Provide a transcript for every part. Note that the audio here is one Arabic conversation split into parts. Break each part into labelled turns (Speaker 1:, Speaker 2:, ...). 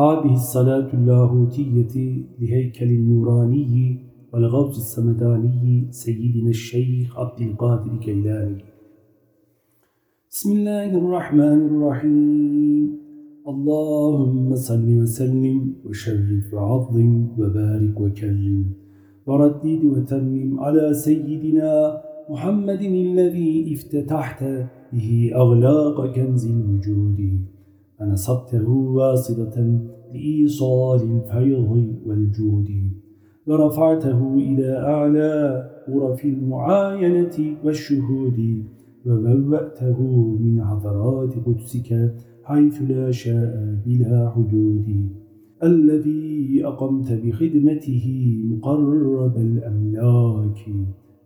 Speaker 1: هذه الصلاة اللاهوتية لهيكل النوراني والغوث السمداني سيدنا الشيخ عبد القادر كيلاني بسم الله الرحمن الرحيم. اللهم صل وسلم وشرف وعظم وبارك وكرم وردد وتمم على سيدنا محمد الذي افتتحت به أغلاق كنز الوجود. فنصبته واصلة لإيصال الفيض والجود ورفعته إلى أعلى غرف المعاينة والشهود وبوأته من عذرات قدسك حيث لا شاء بلا حدود. الذي أقمت بخدمته مقرب الأملاك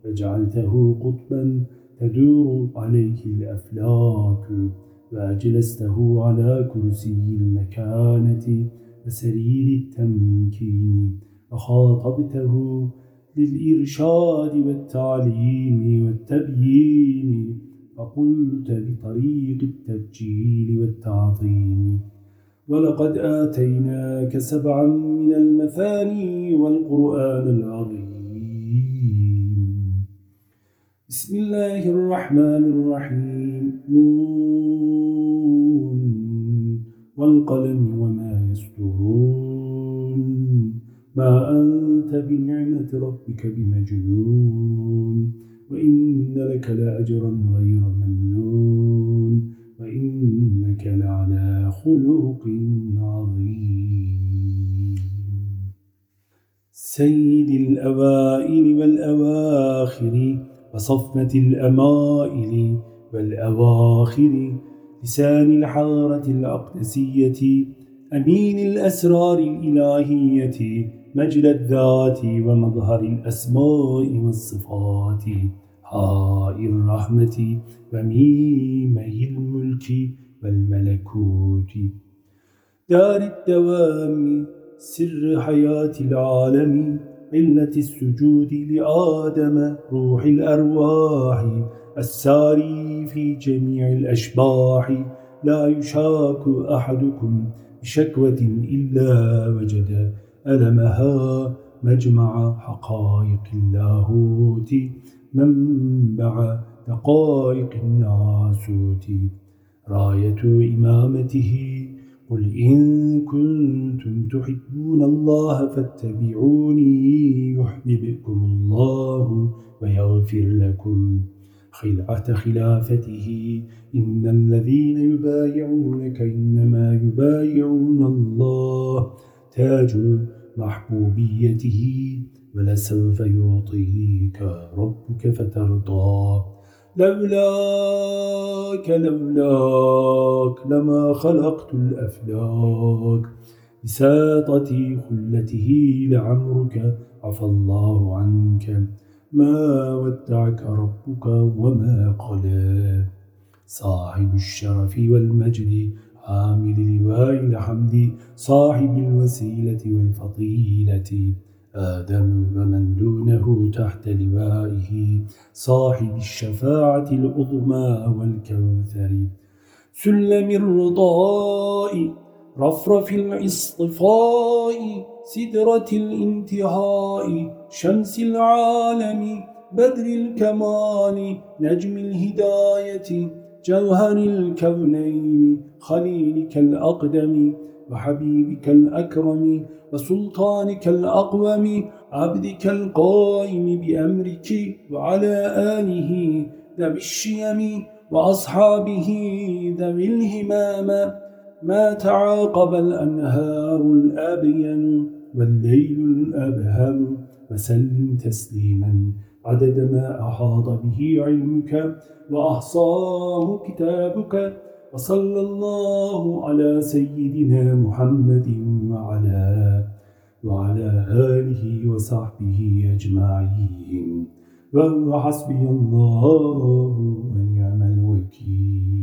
Speaker 1: فجعلته قطبا تدور عليه الأفلاك. وأجلسته على كرسي المكانة وسرير التمكين. وخاطبته للإرشاد والتعليم والتبيين. فقلت بطريق التبجيل والتعظيم. ولقد آتيناك سبعا من المثاني والقرآن العظيم. بسم الله الرحمن الرحيم. نون. والقلم وما يسطرون. ما أنت بنعمة ربك بمجنون. وإن لك لأجرا غير ممنون. وإنك لعلى خلق عظيم. سيد الأوائل والأواخر. وصفمة الأمائل والأواخر لسان الحارة الأقدسية أمين الأسرار الإلهية مجل الذات ومظهر الأسماء والصفات هاء الرحمة وميمي الملك والملكوت. دار الدوام سر حياة العالم علة السجود لآدم روح الأرواح الساري في جميع الأشباح. لا يشاك أحدكم بشكوة إلا وجد ألمها مجمع حقائق اللاهوت. منبع دقائق الناسوت. راية إمامته قل إن كنتم تحبون الله فاتبعوني يحببكم الله ويغفر لكم. خلعة خلافته إن الذين يبايعونك إنما يبايعون الله تاج محبوبيته ولسوف يعطيك ربك فترضى. لولاك لولاك لما خلقت الأفلاك. بساطة خلته لعمرك عفى الله عنك. ما ودعك ربك وما قلى. صاحب الشرف والمجد عامل لواء الحمد. صاحب الوسيلة والفضيلة. آدم ومن دونه تحت لوائه صاحب الشفاعة العظمى والكوثر. سلم الرضاء رفرف الإصطفاء سدرة الانتهاء شمس العالم بدر الكمال نجم الهداية جوهر الكونين خليلك الأقدم. وحبيبك الأكرم وسلطانك الأقوم عبدك القائم بأمرك وعلى آله ذوي الشيم وأصحابه ذوي الهمام ما تعاقب الأنهار الأبين والليل الأبهم وسلم تسليما عدد ما أحاط به علمك وأحصاه كتابك وصلى الله على سيدنا محمد وعلى وعلى آله وصحبه أجمعين. وهو حسبي الله ونعم الوكيل.